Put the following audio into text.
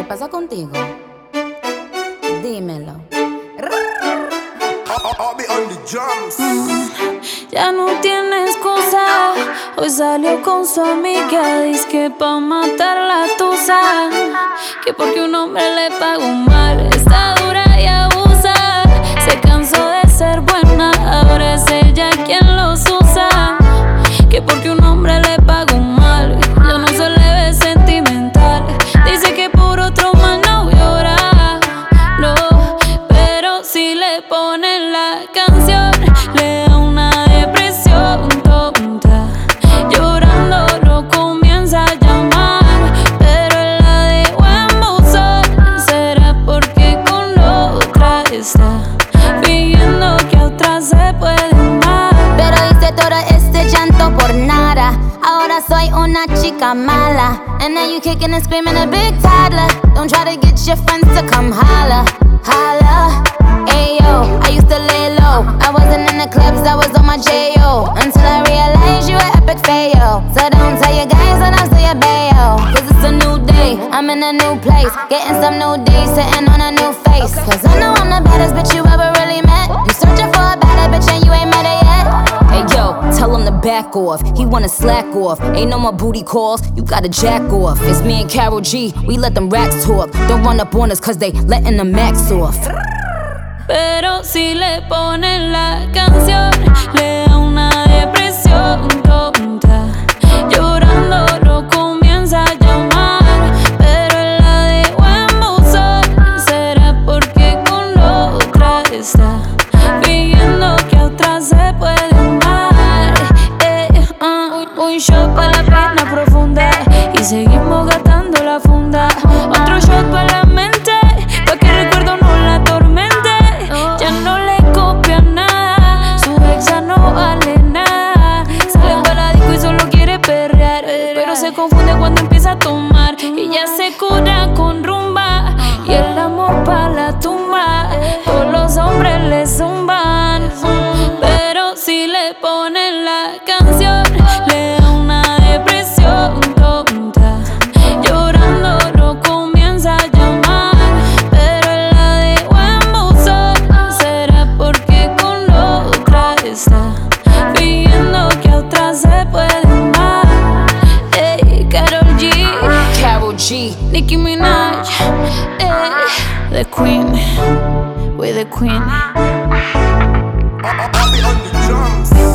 ¿Qué pasa contigo? Dímelo. Ya no tiene excusa. Hoy salió con su amiga. Dice que pa' matar la tusa. Que porque un hombre le pagó mal. Le ponen la canción, le da una depresión tonta. Llorando lo comienza a llamar, pero la dejó en buzón. Será porque con otra está fingiendo que a otra se puede amar. Pero hice todo este llanto por nada. Ahora soy una chica mala. And now you kicking and screaming a big toddler. Don't try to get your friends to come. Holla. The clubs, I was on my J.O. Until I realized you were epic fail. So don't tell your guys that I'm still your bayo. Cause it's a new day, I'm in a new place. Getting some new days, sitting on a new face. Cause I know I'm the baddest bitch you ever really met. You searching for a better bitch and you ain't met her yet. Hey yo, tell him to back off. He wanna slack off. Ain't no more booty calls, you gotta jack off. It's me and Carol G, we let them racks talk. Don't run up on us cause they letting the max off. Pero si le ponen la canción, le da una se confunde cuando empieza a tomar. Y ya se cura con rumba y el amor para la tumba. Todos los hombres le zumban, pero si le ponen la canción, Nicki Minaj, eh, the queen, we're the queen. I, be on the drums.